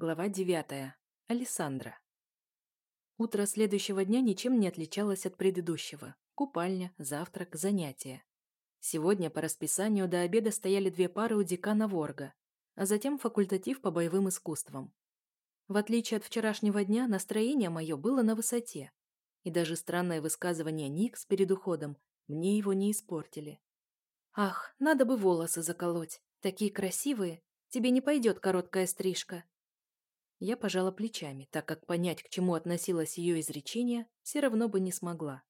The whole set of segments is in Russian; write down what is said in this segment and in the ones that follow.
Глава 9. Александра. Утро следующего дня ничем не отличалось от предыдущего. Купальня, завтрак, занятия. Сегодня по расписанию до обеда стояли две пары у декана Ворга, а затем факультатив по боевым искусствам. В отличие от вчерашнего дня, настроение мое было на высоте. И даже странное высказывание Никс перед уходом мне его не испортили. «Ах, надо бы волосы заколоть. Такие красивые. Тебе не пойдет короткая стрижка», я пожала плечами, так как понять, к чему относилось ее изречение, все равно бы не смогла.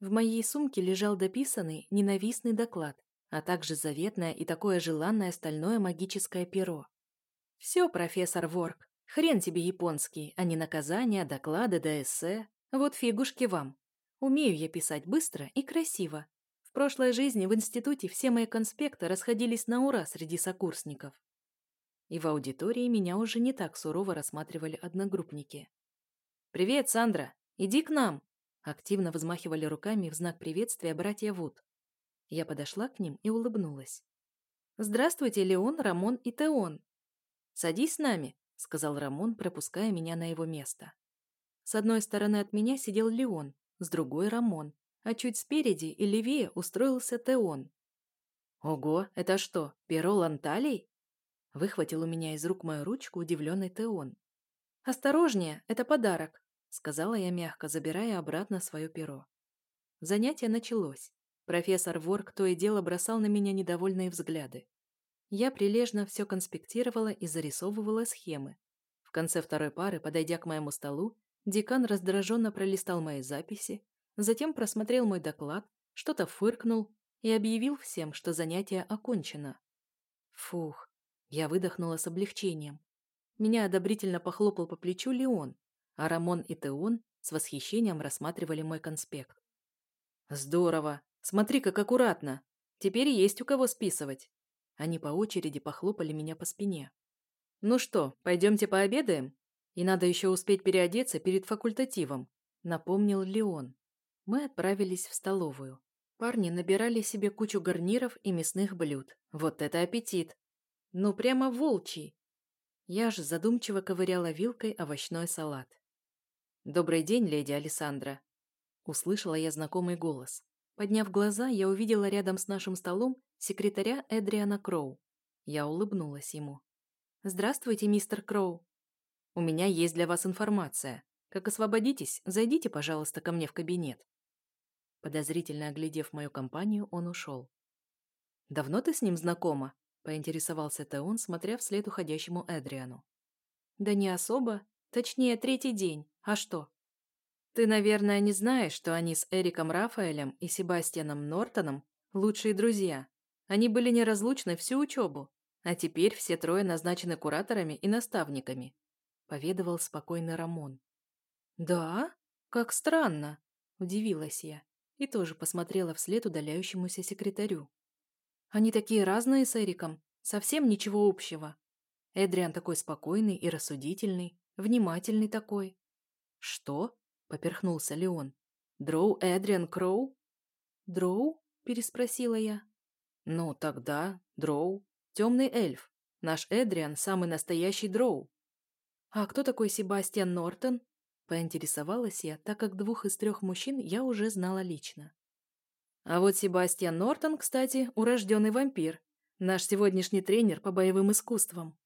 В моей сумке лежал дописанный, ненавистный доклад, а также заветное и такое желанное стальное магическое перо. «Все, профессор Ворк, хрен тебе японский, а не наказания, доклады да. Вот фигушки вам. Умею я писать быстро и красиво. В прошлой жизни в институте все мои конспекты расходились на ура среди сокурсников и в аудитории меня уже не так сурово рассматривали одногруппники. «Привет, Сандра! Иди к нам!» Активно взмахивали руками в знак приветствия братья Вуд. Я подошла к ним и улыбнулась. «Здравствуйте, Леон, Рамон и Теон!» «Садись с нами», — сказал Рамон, пропуская меня на его место. С одной стороны от меня сидел Леон, с другой — Рамон, а чуть спереди и левее устроился Теон. «Ого, это что, перо ланталей?» Выхватил у меня из рук мою ручку удивленный Теон. «Осторожнее, это подарок», — сказала я мягко, забирая обратно свое перо. Занятие началось. Профессор Ворк то и дело бросал на меня недовольные взгляды. Я прилежно все конспектировала и зарисовывала схемы. В конце второй пары, подойдя к моему столу, декан раздраженно пролистал мои записи, затем просмотрел мой доклад, что-то фыркнул и объявил всем, что занятие окончено. Фух, я выдохнула с облегчением. Меня одобрительно похлопал по плечу Леон, а Рамон и Теон с восхищением рассматривали мой конспект. «Здорово! Смотри, как аккуратно! Теперь есть у кого списывать!» Они по очереди похлопали меня по спине. «Ну что, пойдемте пообедаем? И надо еще успеть переодеться перед факультативом», напомнил Леон. Мы отправились в столовую. Парни набирали себе кучу гарниров и мясных блюд. Вот это аппетит! Ну, прямо волчий. Я же задумчиво ковыряла вилкой овощной салат. «Добрый день, леди Александра!» Услышала я знакомый голос. Подняв глаза, я увидела рядом с нашим столом секретаря Эдриана Кроу. Я улыбнулась ему. «Здравствуйте, мистер Кроу!» «У меня есть для вас информация. Как освободитесь, зайдите, пожалуйста, ко мне в кабинет». Подозрительно оглядев мою компанию, он ушел. «Давно ты с ним знакома?» Поинтересовался Теон, смотря вслед уходящему Эдриану. «Да не особо. Точнее, третий день. А что?» «Ты, наверное, не знаешь, что они с Эриком Рафаэлем и Себастьяном Нортоном лучшие друзья. Они были неразлучны всю учебу, а теперь все трое назначены кураторами и наставниками», — поведывал спокойный Рамон. «Да? Как странно!» — удивилась я и тоже посмотрела вслед удаляющемуся секретарю. Они такие разные с Эриком, совсем ничего общего. Эдриан такой спокойный и рассудительный, внимательный такой. «Что?» – поперхнулся Леон. «Дроу Эдриан Кроу?» «Дроу?» – переспросила я. «Ну, тогда Дроу. Темный эльф. Наш Эдриан – самый настоящий Дроу». «А кто такой Себастьян Нортон?» – поинтересовалась я, так как двух из трех мужчин я уже знала лично. А вот Себастьян Нортон, кстати, урожденный вампир. Наш сегодняшний тренер по боевым искусствам.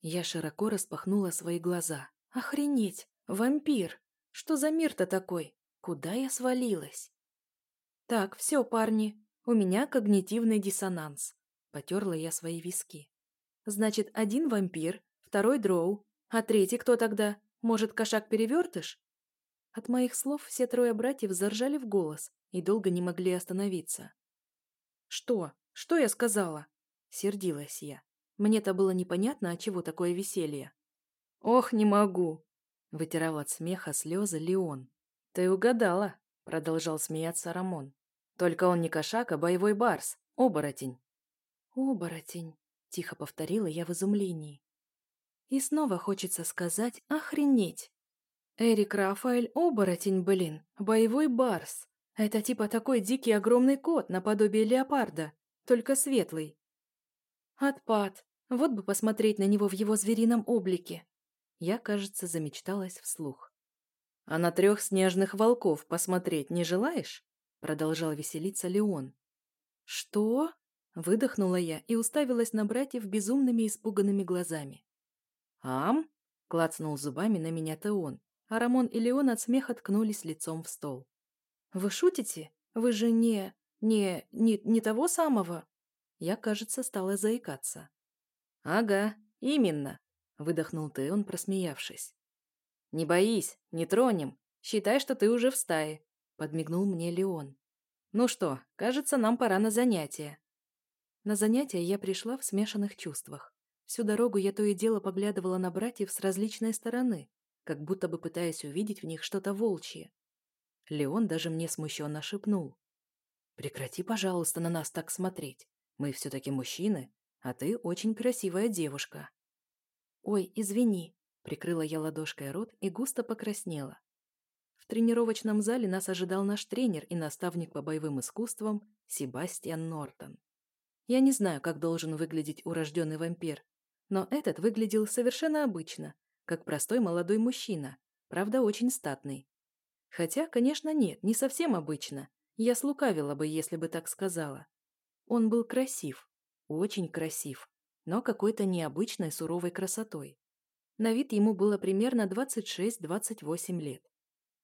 Я широко распахнула свои глаза. Охренеть! Вампир! Что за мир-то такой? Куда я свалилась? Так, все, парни, у меня когнитивный диссонанс. Потерла я свои виски. Значит, один вампир, второй дроу, а третий кто тогда? Может, кошак-перевертыш? От моих слов все трое братьев заржали в голос, и долго не могли остановиться. «Что? Что я сказала?» Сердилась я. Мне-то было непонятно, от чего такое веселье. «Ох, не могу!» Вытирал от смеха слезы Леон. «Ты угадала!» Продолжал смеяться Рамон. «Только он не кошак, а боевой барс. Оборотень!» «Оборотень!» Тихо повторила я в изумлении. И снова хочется сказать «охренеть!» Эрик Рафаэль – оборотень, блин, боевой барс. Это типа такой дикий огромный кот, наподобие леопарда, только светлый. Отпад. Вот бы посмотреть на него в его зверином облике. Я, кажется, замечталась вслух. «А на трех снежных волков посмотреть не желаешь?» Продолжал веселиться Леон. «Что?» Выдохнула я и уставилась на братьев безумными испуганными глазами. «Ам?» — клацнул зубами на меня Теон, а Рамон и Леон от смеха ткнулись лицом в стол. «Вы шутите? Вы же не... не... не, не того самого?» Я, кажется, стала заикаться. «Ага, именно», — выдохнул Теон, просмеявшись. «Не боись, не тронем. Считай, что ты уже в стае», — подмигнул мне Леон. «Ну что, кажется, нам пора на занятия». На занятия я пришла в смешанных чувствах. Всю дорогу я то и дело поглядывала на братьев с различной стороны, как будто бы пытаясь увидеть в них что-то волчье. Леон даже мне смущенно шепнул. «Прекрати, пожалуйста, на нас так смотреть. Мы все-таки мужчины, а ты очень красивая девушка». «Ой, извини», — прикрыла я ладошкой рот и густо покраснела. В тренировочном зале нас ожидал наш тренер и наставник по боевым искусствам Себастьян Нортон. Я не знаю, как должен выглядеть урожденный вампир, но этот выглядел совершенно обычно, как простой молодой мужчина, правда, очень статный. Хотя, конечно, нет, не совсем обычно. Я слукавила бы, если бы так сказала. Он был красив, очень красив, но какой-то необычной суровой красотой. На вид ему было примерно 26-28 лет.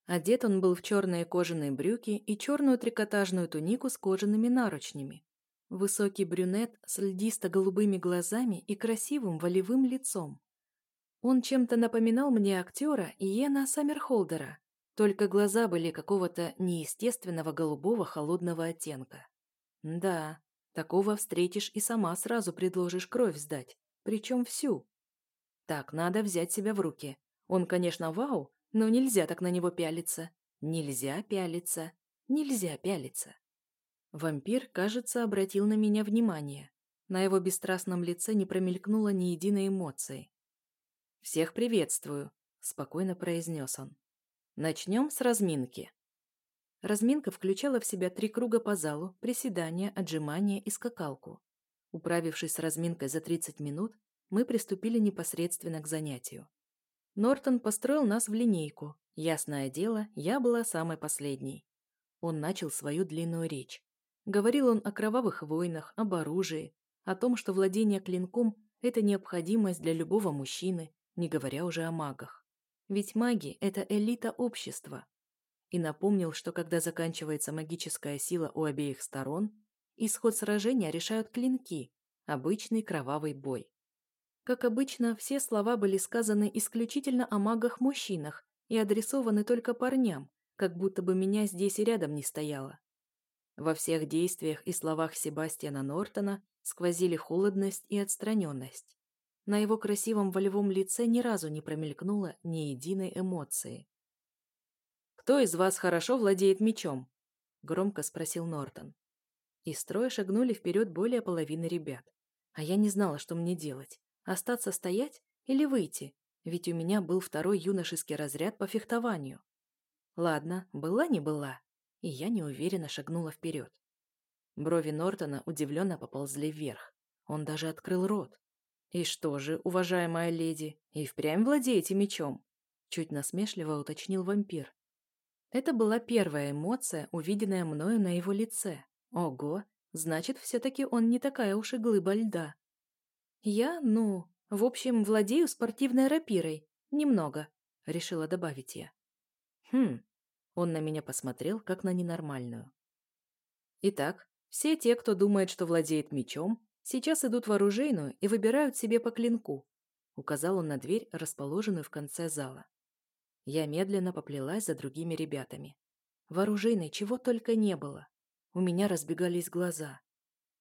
Одет он был в черные кожаные брюки и черную трикотажную тунику с кожаными наручнями, Высокий брюнет с льдисто-голубыми глазами и красивым волевым лицом. Он чем-то напоминал мне актера Иена Саммерхолдера, только глаза были какого-то неестественного голубого холодного оттенка. Да, такого встретишь и сама сразу предложишь кровь сдать, причем всю. Так, надо взять себя в руки. Он, конечно, вау, но нельзя так на него пялиться. Нельзя пялиться. Нельзя пялиться. Вампир, кажется, обратил на меня внимание. На его бесстрастном лице не промелькнуло ни единой эмоции. «Всех приветствую», – спокойно произнес он. «Начнем с разминки». Разминка включала в себя три круга по залу, приседания, отжимания и скакалку. Управившись с разминкой за 30 минут, мы приступили непосредственно к занятию. Нортон построил нас в линейку. Ясное дело, я была самой последней. Он начал свою длинную речь. Говорил он о кровавых войнах, об оружии, о том, что владение клинком – это необходимость для любого мужчины, не говоря уже о магах. Ведь маги – это элита общества. И напомнил, что когда заканчивается магическая сила у обеих сторон, исход сражения решают клинки, обычный кровавый бой. Как обычно, все слова были сказаны исключительно о магах-мужчинах и адресованы только парням, как будто бы меня здесь и рядом не стояло. Во всех действиях и словах Себастьяна Нортона сквозили холодность и отстраненность. На его красивом волевом лице ни разу не промелькнуло ни единой эмоции. «Кто из вас хорошо владеет мечом?» – громко спросил Нортон. Из строя шагнули вперед более половины ребят. А я не знала, что мне делать. Остаться стоять или выйти? Ведь у меня был второй юношеский разряд по фехтованию. Ладно, была не была и я неуверенно шагнула вперед. Брови Нортона удивленно поползли вверх. Он даже открыл рот. «И что же, уважаемая леди, и впрямь владеете мечом?» Чуть насмешливо уточнил вампир. Это была первая эмоция, увиденная мною на его лице. Ого, значит, все-таки он не такая уж и глыба льда. «Я, ну, в общем, владею спортивной рапирой. Немного», — решила добавить я. «Хм, он на меня посмотрел, как на ненормальную. Итак, все те, кто думает, что владеет мечом, сейчас идут в оружейную и выбирают себе по клинку. Указал он на дверь, расположенную в конце зала. Я медленно поплелась за другими ребятами. В оружейной чего только не было. У меня разбегались глаза.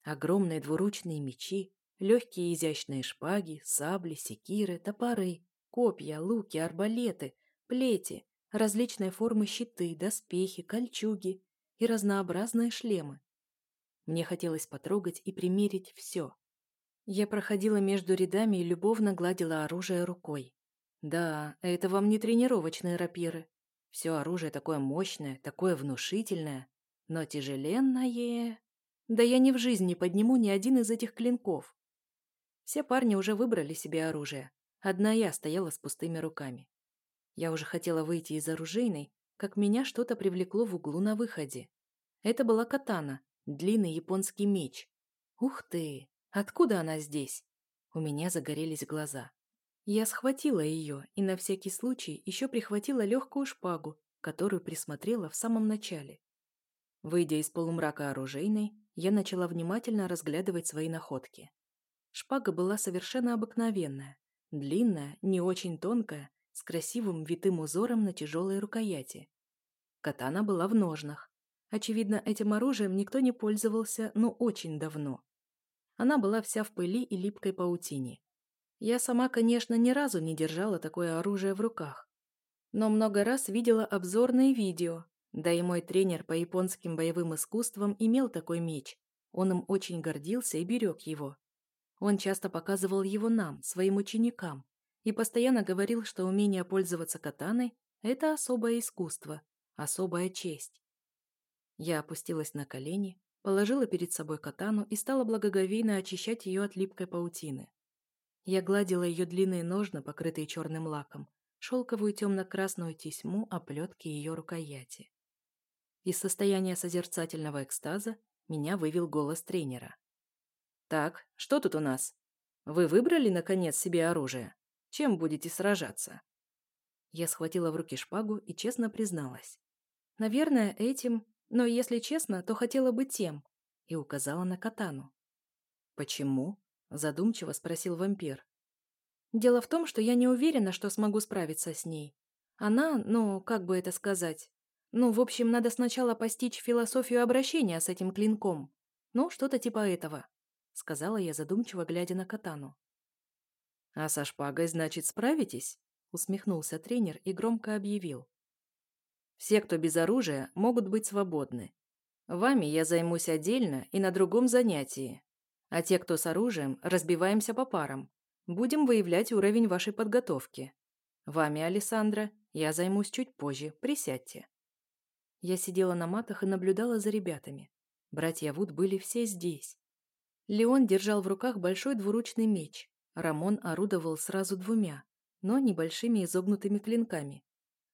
Огромные двуручные мечи, легкие изящные шпаги, сабли, секиры, топоры, копья, луки, арбалеты, плети, различной формы щиты, доспехи, кольчуги и разнообразные шлемы. Мне хотелось потрогать и примерить все. Я проходила между рядами и любовно гладила оружие рукой. Да, это вам не тренировочные рапиры. Все оружие такое мощное, такое внушительное, но тяжеленное. Да я ни в жизни не подниму ни один из этих клинков. Все парни уже выбрали себе оружие, Одна я стояла с пустыми руками. Я уже хотела выйти из оружейной, как меня что-то привлекло в углу на выходе. Это была катана, длинный японский меч. Ух ты! Откуда она здесь? У меня загорелись глаза. Я схватила ее и на всякий случай еще прихватила легкую шпагу, которую присмотрела в самом начале. Выйдя из полумрака оружейной, я начала внимательно разглядывать свои находки. Шпага была совершенно обыкновенная, длинная, не очень тонкая, с красивым витым узором на тяжелой рукояти. Катана была в ножнах. Очевидно, этим оружием никто не пользовался, но очень давно. Она была вся в пыли и липкой паутине. Я сама, конечно, ни разу не держала такое оружие в руках. Но много раз видела обзорные видео, да и мой тренер по японским боевым искусствам имел такой меч. Он им очень гордился и берег его. Он часто показывал его нам, своим ученикам, и постоянно говорил, что умение пользоваться катаной – это особое искусство, особая честь. Я опустилась на колени, положила перед собой катану и стала благоговейно очищать ее от липкой паутины. Я гладила ее длинные ножны, покрытые черным лаком, шелковую темно-красную тесьму оплетки ее рукояти. Из состояния созерцательного экстаза меня вывел голос тренера. «Так, что тут у нас? Вы выбрали, наконец, себе оружие? Чем будете сражаться?» Я схватила в руки шпагу и честно призналась. «Наверное, этим, но если честно, то хотела бы тем», и указала на катану. «Почему?» – задумчиво спросил вампир. «Дело в том, что я не уверена, что смогу справиться с ней. Она, ну, как бы это сказать, ну, в общем, надо сначала постичь философию обращения с этим клинком. Ну, что-то типа этого», — сказала я, задумчиво глядя на катану. «А со шпагой, значит, справитесь?» — усмехнулся тренер и громко объявил. «Все, кто без оружия, могут быть свободны. Вами я займусь отдельно и на другом занятии. А те, кто с оружием, разбиваемся по парам. Будем выявлять уровень вашей подготовки. Вами, Александра, я займусь чуть позже. Присядьте». Я сидела на матах и наблюдала за ребятами. Братья Вуд были все здесь. Леон держал в руках большой двуручный меч. Рамон орудовал сразу двумя, но небольшими изогнутыми клинками.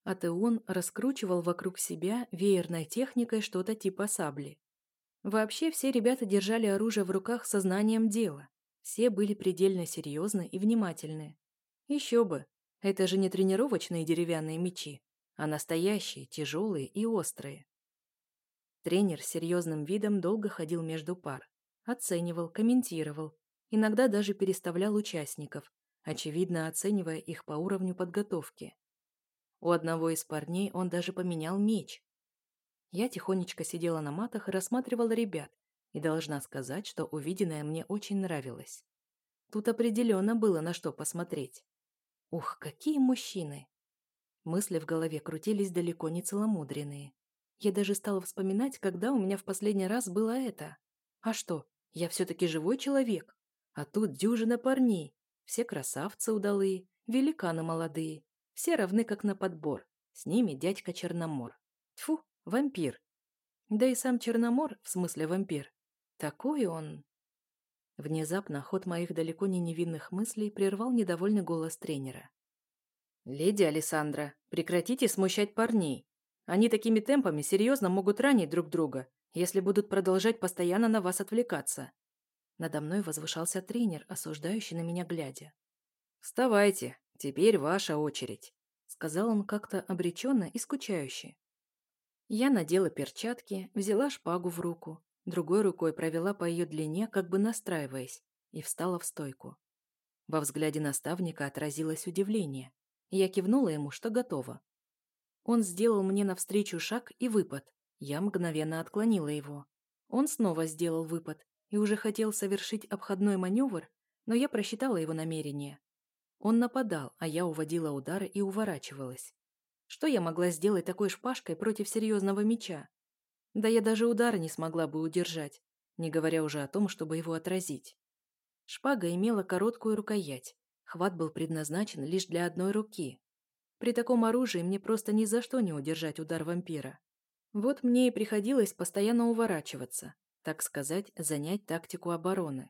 А Теон раскручивал вокруг себя веерной техникой что-то типа сабли. Вообще все ребята держали оружие в руках со знанием дела. Все были предельно серьезны и внимательны. Еще бы, это же не тренировочные деревянные мечи, а настоящие, тяжелые и острые. Тренер с серьезным видом долго ходил между пар, оценивал, комментировал, иногда даже переставлял участников, очевидно оценивая их по уровню подготовки. У одного из парней он даже поменял меч. Я тихонечко сидела на матах и рассматривала ребят, и должна сказать, что увиденное мне очень нравилось. Тут определенно было на что посмотреть. Ух, какие мужчины! Мысли в голове крутились далеко не целомудренные. Я даже стала вспоминать, когда у меня в последний раз было это. А что, я все-таки живой человек? А тут дюжина парней. Все красавцы удалые, великаны молодые. Все равны как на подбор. С ними дядька Черномор. Тьфу, вампир. Да и сам Черномор, в смысле вампир. Такой он... Внезапно ход моих далеко не невинных мыслей прервал недовольный голос тренера. «Леди Александра, прекратите смущать парней. Они такими темпами серьезно могут ранить друг друга, если будут продолжать постоянно на вас отвлекаться». Надо мной возвышался тренер, осуждающий на меня глядя. «Вставайте, теперь ваша очередь», — сказал он как-то обреченно и скучающе. Я надела перчатки, взяла шпагу в руку, другой рукой провела по ее длине, как бы настраиваясь, и встала в стойку. Во взгляде наставника отразилось удивление. Я кивнула ему, что готова. Он сделал мне навстречу шаг и выпад. Я мгновенно отклонила его. Он снова сделал выпад и уже хотел совершить обходной маневр, но я просчитала его намерение. Он нападал, а я уводила удары и уворачивалась. Что я могла сделать такой шпажкой против серьезного меча? Да я даже удара не смогла бы удержать, не говоря уже о том, чтобы его отразить. Шпага имела короткую рукоять, Хват был предназначен лишь для одной руки. При таком оружии мне просто ни за что не удержать удар вампира. Вот мне и приходилось постоянно уворачиваться, так сказать, занять тактику обороны.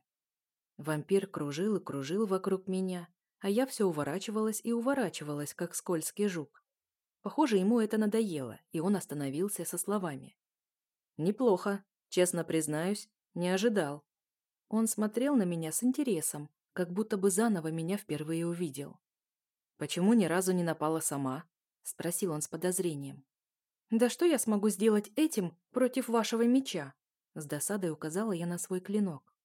Вампир кружил и кружил вокруг меня, а я все уворачивалась и уворачивалась, как скользкий жук. Похоже, ему это надоело, и он остановился со словами. «Неплохо, честно признаюсь, не ожидал». Он смотрел на меня с интересом, как будто бы заново меня впервые увидел. «Почему ни разу не напала сама?» – спросил он с подозрением. «Да что я смогу сделать этим против вашего меча?» С досадой указала я на свой клинок.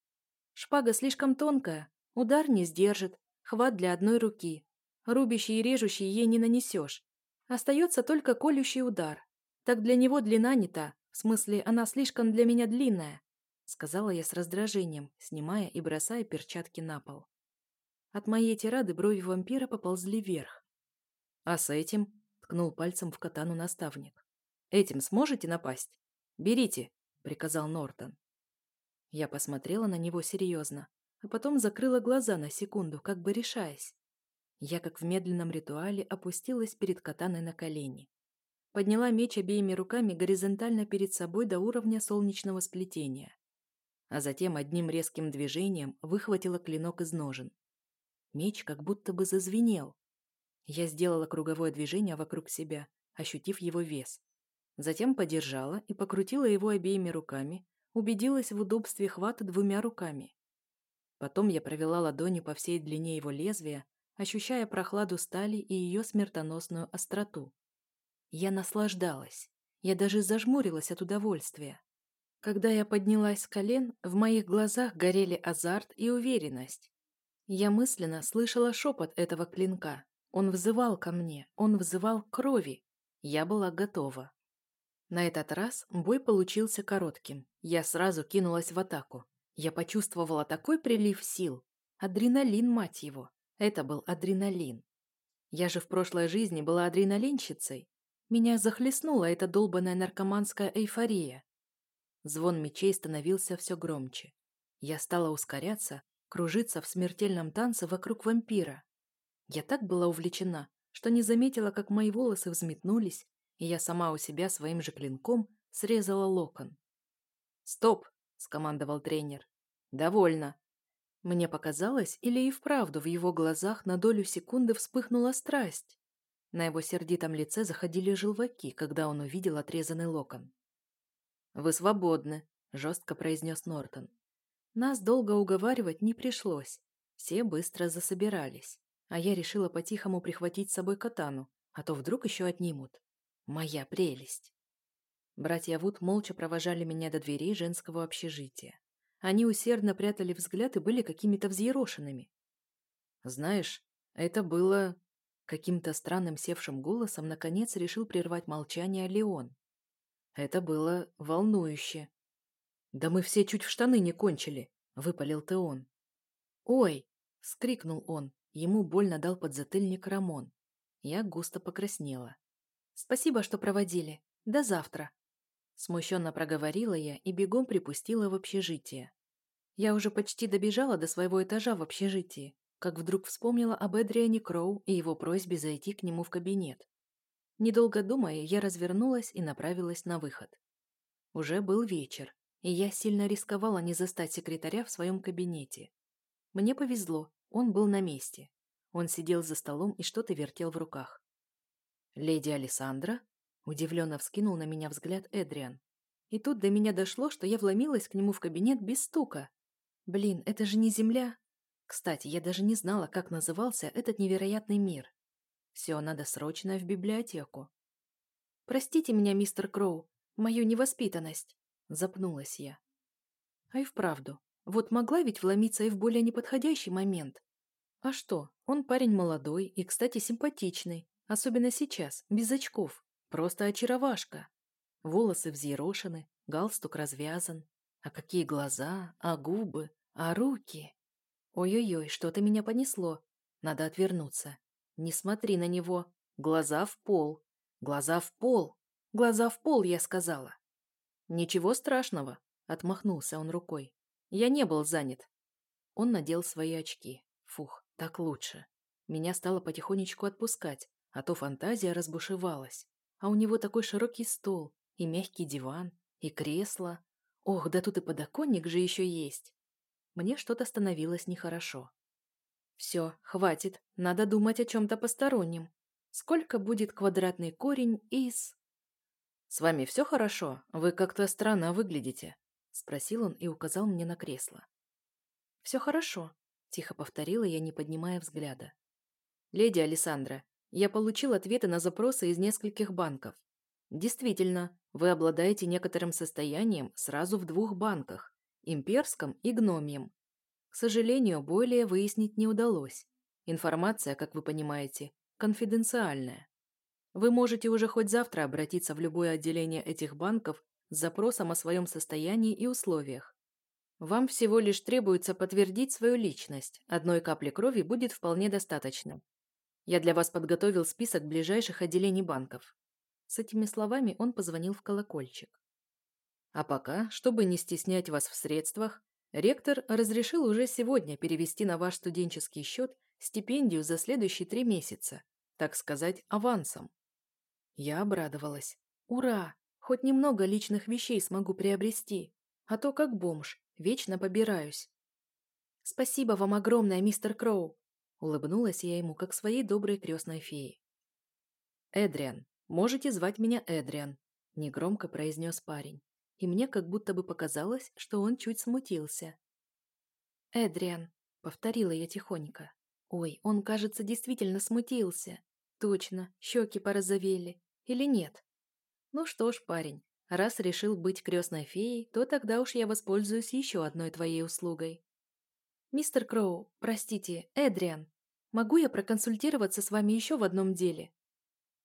«Шпага слишком тонкая, удар не сдержит, хват для одной руки. Рубящий и режущий ей не нанесешь. Остается только колющий удар. Так для него длина не та, в смысле, она слишком для меня длинная», сказала я с раздражением, снимая и бросая перчатки на пол. От моей тирады брови вампира поползли вверх. «А с этим?» — ткнул пальцем в катану наставник. «Этим сможете напасть? Берите!» — приказал Нортон. Я посмотрела на него серьезно, а потом закрыла глаза на секунду, как бы решаясь. Я, как в медленном ритуале, опустилась перед катаной на колени. Подняла меч обеими руками горизонтально перед собой до уровня солнечного сплетения. А затем одним резким движением выхватила клинок из ножен. Меч как будто бы зазвенел. Я сделала круговое движение вокруг себя, ощутив его вес. Затем подержала и покрутила его обеими руками, убедилась в удобстве хвата двумя руками. Потом я провела ладони по всей длине его лезвия, ощущая прохладу стали и ее смертоносную остроту. Я наслаждалась. Я даже зажмурилась от удовольствия. Когда я поднялась с колен, в моих глазах горели азарт и уверенность. Я мысленно слышала шепот этого клинка. Он взывал ко мне, он взывал крови. Я была готова. На этот раз бой получился коротким. Я сразу кинулась в атаку. Я почувствовала такой прилив сил. Адреналин, мать его. Это был адреналин. Я же в прошлой жизни была адреналинщицей. Меня захлестнула эта долбанная наркоманская эйфория. Звон мечей становился все громче. Я стала ускоряться, кружиться в смертельном танце вокруг вампира. Я так была увлечена, что не заметила, как мои волосы взметнулись, и я сама у себя своим же клинком срезала локон. «Стоп!» – скомандовал тренер. «Довольно!» Мне показалось, или и вправду в его глазах на долю секунды вспыхнула страсть. На его сердитом лице заходили желваки, когда он увидел отрезанный локон. «Вы свободны», – жестко произнес Нортон. Нас долго уговаривать не пришлось. Все быстро засобирались. А я решила по-тихому прихватить с собой катану, а то вдруг еще отнимут. Моя прелесть. Братья Вуд молча провожали меня до дверей женского общежития. Они усердно прятали взгляд и были какими-то взъерошенными. «Знаешь, это было...» Каким-то странным севшим голосом наконец решил прервать молчание Леон. «Это было волнующе. «Да мы все чуть в штаны не кончили», — выпалил Теон. «Ой!» — вскрикнул он. Ему больно дал подзатыльник Рамон. Я густо покраснела. «Спасибо, что проводили. До завтра». Смущенно проговорила я и бегом припустила в общежитие. Я уже почти добежала до своего этажа в общежитии, как вдруг вспомнила об Эдриане Кроу и его просьбе зайти к нему в кабинет. Недолго думая, я развернулась и направилась на выход. Уже был вечер, и я сильно рисковала не застать секретаря в своем кабинете. Мне повезло, он был на месте. Он сидел за столом и что-то вертел в руках. «Леди Александра?» – удивленно вскинул на меня взгляд Эдриан. И тут до меня дошло, что я вломилась к нему в кабинет без стука. Блин, это же не Земля. Кстати, я даже не знала, как назывался этот невероятный мир. Все, надо срочно в библиотеку. Простите меня, мистер Кроу, мою невоспитанность. Запнулась я. А и вправду, вот могла ведь вломиться и в более неподходящий момент. А что, он парень молодой и, кстати, симпатичный, особенно сейчас, без очков, просто очаровашка. Волосы взъерошены, галстук развязан. А какие глаза, а губы, а руки. Ой-ой-ой, что-то меня понесло. Надо отвернуться. Не смотри на него. Глаза в пол. Глаза в пол. Глаза в пол, я сказала. «Ничего страшного», — отмахнулся он рукой. «Я не был занят». Он надел свои очки. Фух, так лучше. Меня стало потихонечку отпускать, а то фантазия разбушевалась. А у него такой широкий стол, и мягкий диван, и кресло. Ох, да тут и подоконник же еще есть. Мне что-то становилось нехорошо. Все, хватит, надо думать о чем-то постороннем. Сколько будет квадратный корень из... «С вами все хорошо? Вы как-то странно выглядите», — спросил он и указал мне на кресло. «Все хорошо», — тихо повторила я, не поднимая взгляда. «Леди Александра, я получил ответы на запросы из нескольких банков. Действительно, вы обладаете некоторым состоянием сразу в двух банках – имперском и гномием. К сожалению, более выяснить не удалось. Информация, как вы понимаете, конфиденциальная. Вы можете уже хоть завтра обратиться в любое отделение этих банков с запросом о своем состоянии и условиях. Вам всего лишь требуется подтвердить свою личность. Одной капли крови будет вполне достаточно. Я для вас подготовил список ближайших отделений банков. С этими словами он позвонил в колокольчик. А пока, чтобы не стеснять вас в средствах, ректор разрешил уже сегодня перевести на ваш студенческий счет стипендию за следующие три месяца, так сказать, авансом. Я обрадовалась. Ура! Хоть немного личных вещей смогу приобрести, а то как бомж, вечно побираюсь. Спасибо вам огромное, мистер Кроу. Улыбнулась я ему, как своей доброй крестной фее. «Эдриан, можете звать меня Эдриан», – негромко произнес парень. И мне как будто бы показалось, что он чуть смутился. «Эдриан», – повторила я тихонько. «Ой, он, кажется, действительно смутился. Точно, щеки порозовели. Или нет?» «Ну что ж, парень, раз решил быть крестной феей, то тогда уж я воспользуюсь еще одной твоей услугой. «Мистер Кроу, простите, Эдриан, могу я проконсультироваться с вами еще в одном деле?»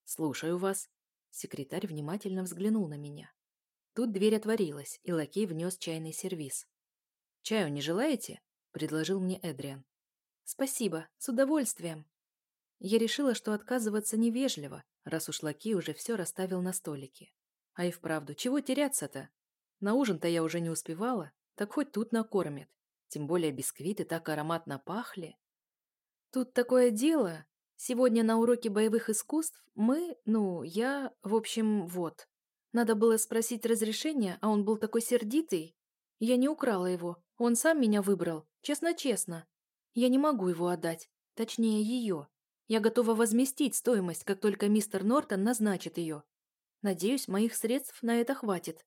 «Слушаю вас». Секретарь внимательно взглянул на меня. Тут дверь отворилась, и лакей внес чайный сервиз. «Чаю не желаете?» – предложил мне Эдриан. «Спасибо, с удовольствием». Я решила, что отказываться невежливо, раз уж лакей уже все расставил на столике. А и вправду, чего теряться-то? На ужин-то я уже не успевала, так хоть тут накормят. Тем более бисквиты так ароматно пахли. Тут такое дело. Сегодня на уроке боевых искусств мы, ну, я, в общем, вот. Надо было спросить разрешения, а он был такой сердитый. Я не украла его, он сам меня выбрал, честно-честно. Я не могу его отдать, точнее ее. Я готова возместить стоимость, как только мистер Нортон назначит ее. Надеюсь, моих средств на это хватит.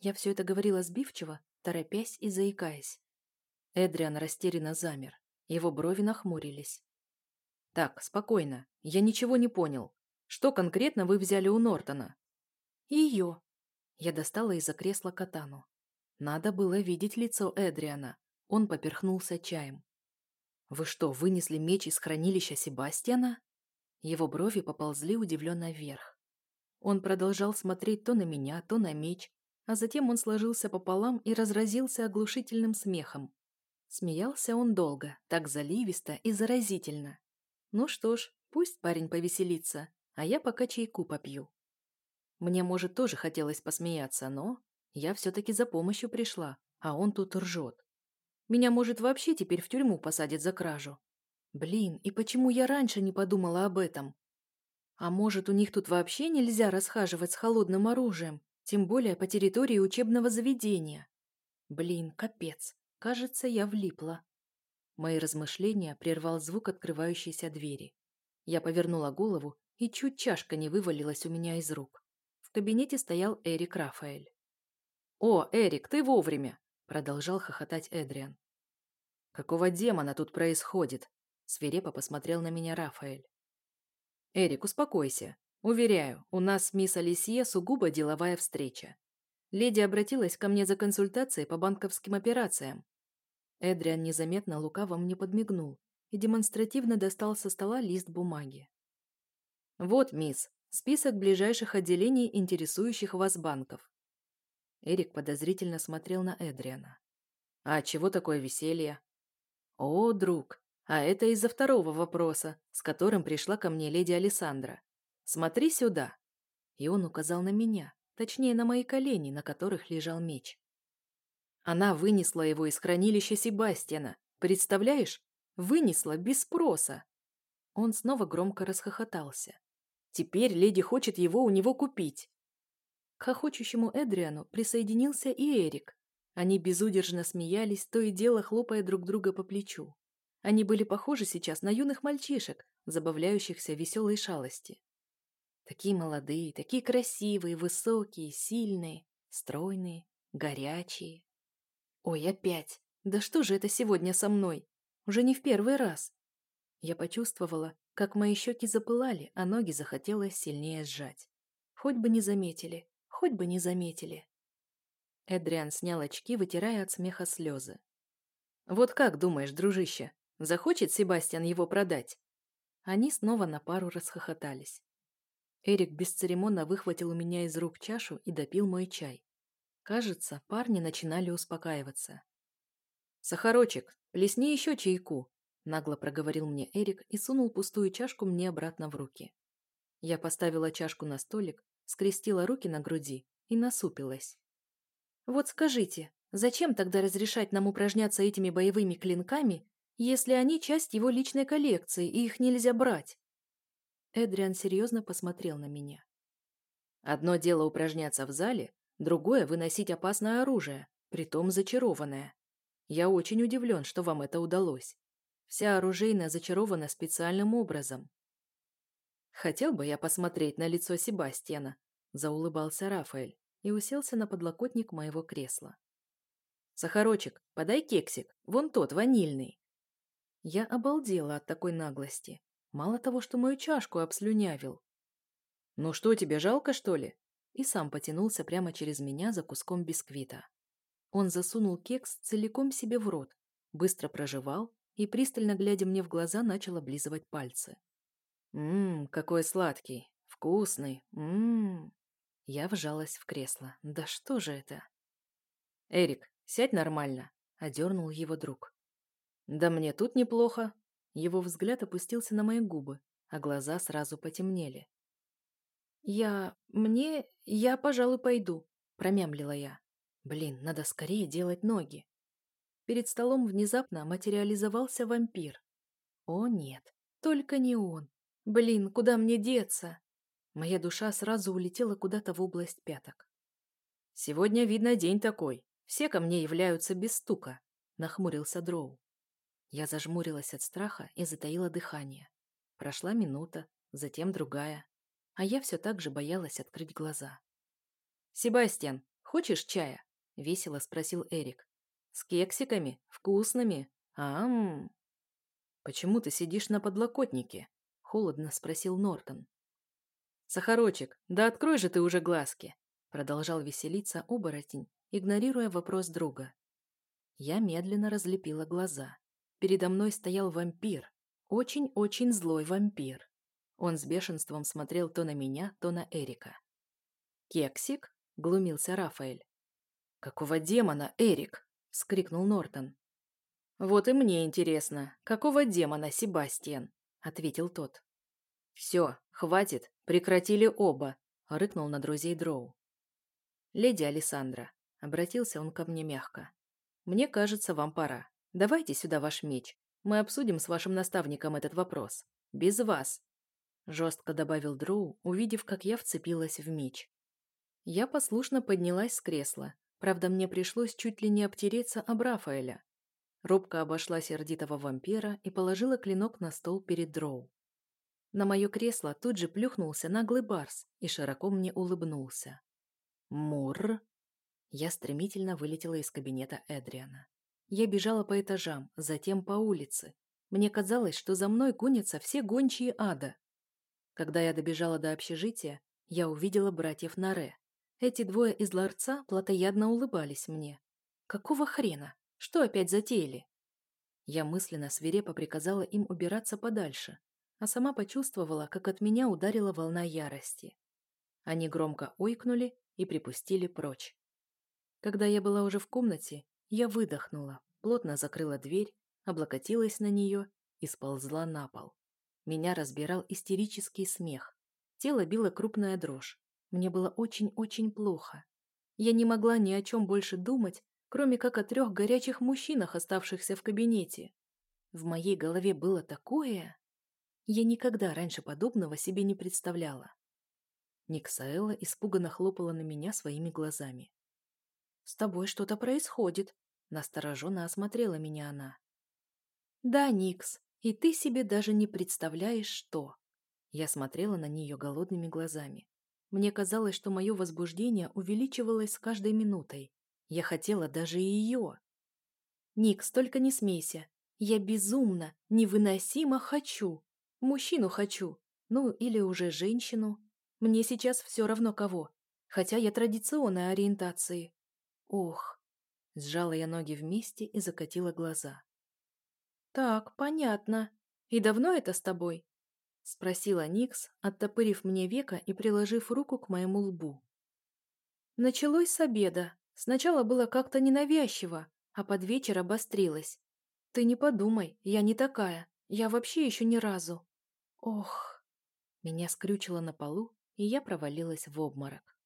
Я все это говорила сбивчиво, торопясь и заикаясь. Эдриан растерянно замер. Его брови нахмурились. «Так, спокойно. Я ничего не понял. Что конкретно вы взяли у Нортона?» «Ее». Я достала из-за кресла катану. Надо было видеть лицо Эдриана. Он поперхнулся чаем. «Вы что, вынесли меч из хранилища Себастьяна?» Его брови поползли удивленно вверх. Он продолжал смотреть то на меня, то на меч, а затем он сложился пополам и разразился оглушительным смехом. Смеялся он долго, так заливисто и заразительно. Ну что ж, пусть парень повеселится, а я пока чайку попью. Мне, может, тоже хотелось посмеяться, но я все-таки за помощью пришла, а он тут ржет. Меня, может, вообще теперь в тюрьму посадят за кражу. Блин, и почему я раньше не подумала об этом? А может, у них тут вообще нельзя расхаживать с холодным оружием, тем более по территории учебного заведения? Блин, капец. Кажется, я влипла. Мои размышления прервал звук открывающейся двери. Я повернула голову, и чуть чашка не вывалилась у меня из рук. В кабинете стоял Эрик Рафаэль. «О, Эрик, ты вовремя!» – продолжал хохотать Эдриан. «Какого демона тут происходит?» – свирепо посмотрел на меня Рафаэль. «Эрик, успокойся. Уверяю, у нас с мисс Алисье сугубо деловая встреча. Леди обратилась ко мне за консультацией по банковским операциям. Эдриан незаметно лукаво мне подмигнул и демонстративно достал со стола лист бумаги. «Вот, мисс, список ближайших отделений, интересующих вас банков». Эрик подозрительно смотрел на Эдриана. «А чего такое веселье?» «О, друг, а это из-за второго вопроса, с которым пришла ко мне леди Александра. Смотри сюда». И он указал на меня, Точнее, на мои колени, на которых лежал меч. Она вынесла его из хранилища Себастьяна. Представляешь? Вынесла без спроса. Он снова громко расхохотался. Теперь леди хочет его у него купить. К хохочущему Эдриану присоединился и Эрик. Они безудержно смеялись, то и дело хлопая друг друга по плечу. Они были похожи сейчас на юных мальчишек, забавляющихся веселой шалости. Такие молодые, такие красивые, высокие, сильные, стройные, горячие. Ой, опять! Да что же это сегодня со мной? Уже не в первый раз. Я почувствовала, как мои щеки запылали, а ноги захотелось сильнее сжать. Хоть бы не заметили, хоть бы не заметили. Эдриан снял очки, вытирая от смеха слезы. «Вот как думаешь, дружище, захочет Себастьян его продать?» Они снова на пару расхохотались. Эрик бесцеремонно выхватил у меня из рук чашу и допил мой чай. Кажется, парни начинали успокаиваться. «Сахарочек, плесни еще чайку», – нагло проговорил мне Эрик и сунул пустую чашку мне обратно в руки. Я поставила чашку на столик, скрестила руки на груди и насупилась. «Вот скажите, зачем тогда разрешать нам упражняться этими боевыми клинками, если они часть его личной коллекции и их нельзя брать?» Эдриан серьезно посмотрел на меня. «Одно дело упражняться в зале, другое — выносить опасное оружие, притом зачарованное. Я очень удивлен, что вам это удалось. Вся оружейная зачарована специальным образом». «Хотел бы я посмотреть на лицо Себастьяна», — заулыбался Рафаэль и уселся на подлокотник моего кресла. «Сахарочек, подай кексик, вон тот, ванильный». Я обалдела от такой наглости. Мало того, что мою чашку обслюнявил. «Ну что, тебе жалко, что ли?» И сам потянулся прямо через меня за куском бисквита. Он засунул кекс целиком себе в рот, быстро прожевал и, пристально глядя мне в глаза, начал облизывать пальцы. «Ммм, какой сладкий, вкусный, ммм». Я вжалась в кресло. «Да что же это?» «Эрик, сядь нормально», — одернул его друг. «Да мне тут неплохо», его взгляд опустился на мои губы, а глаза сразу потемнели. «Я... мне... я, пожалуй, пойду», — промямлила я. «Блин, надо скорее делать ноги». Перед столом внезапно материализовался вампир. «О, нет, только не он. Блин, куда мне деться?» Моя душа сразу улетела куда-то в область пяток. «Сегодня, видно, день такой. Все ко мне являются без стука», — нахмурился Дроу. Я зажмурилась от страха и затаила дыхание. Прошла минута, затем другая, а я все так же боялась открыть глаза. «Себастьян, хочешь чая?» — весело спросил Эрик. «С кексиками? Вкусными? Ам!» «Почему ты сидишь на подлокотнике?» — холодно спросил Нортон. «Сахарочек, да открой же ты уже глазки!» — продолжал веселиться оборотень, игнорируя вопрос друга. Я медленно разлепила глаза. Передо мной стоял вампир. Очень-очень злой вампир. Он с бешенством смотрел то на меня, то на Эрика. «Кексик?» — глумился Рафаэль. «Какого демона, Эрик?» — скрикнул Нортон. «Вот и мне интересно, какого демона, Себастьян?» — ответил тот. «Все, хватит, прекратили оба», — рыкнул на друзей Дроу. «Леди Александра», — обратился он ко мне мягко, — «мне кажется, вам пора. Давайте сюда ваш меч. Мы обсудим с вашим наставником этот вопрос. Без вас. Жестко добавил Дроу, увидев, как я вцепилась в меч. Я послушно поднялась с кресла. Правда, мне пришлось чуть ли не обтереться об Рафаэля. Робко обошла сердитого вампира и положила клинок на стол перед Дроу. На мое кресло тут же плюхнулся наглый барс и широко мне улыбнулся. «Мур!» Я стремительно вылетела из кабинета Эдриана. Я бежала по этажам, затем по улице. Мне казалось, что за мной гонятся все гончие ада. Когда я добежала до общежития, я увидела братьев Наре. Эти двое из ларца плотоядно улыбались мне. Какого хрена? Что опять затеяли? Я мысленно свирепо приказала им убираться подальше, а сама почувствовала, как от меня ударила волна ярости. Они громко ойкнули и припустили прочь. Когда я была уже в комнате, я выдохнула, плотно закрыла дверь, облокотилась на нее и сползла на пол. Меня разбирал истерический смех. Тело било крупная дрожь. Мне было очень-очень плохо. Я не могла ни о чем больше думать, кроме как о трех горячих мужчинах, оставшихся в кабинете. В моей голове было такое... Я никогда раньше подобного себе не представляла. Никсаэла испуганно хлопала на меня своими глазами. «С тобой что-то происходит», — настороженно осмотрела меня она. Да, Никс, и ты себе даже не представляешь, что. Я смотрела на нее голодными глазами. Мне казалось, что мое возбуждение увеличивалось с каждой минутой. Я хотела даже ее. Никс, только не смейся. Я безумно, невыносимо хочу. Мужчину хочу. Ну, или уже женщину. Мне сейчас все равно кого. Хотя я традиционной ориентации. Ох. Сжала я ноги вместе и закатила глаза. Так, понятно. И давно это с тобой? Спросила Никс, оттопырив мне века и приложив руку к моему лбу. Началось с обеда. Сначала было как-то ненавязчиво, а под вечер обострилось. Ты не подумай, я не такая. Я вообще еще ни разу. Ох. Меня скрючило на полу, и я провалилась в обморок.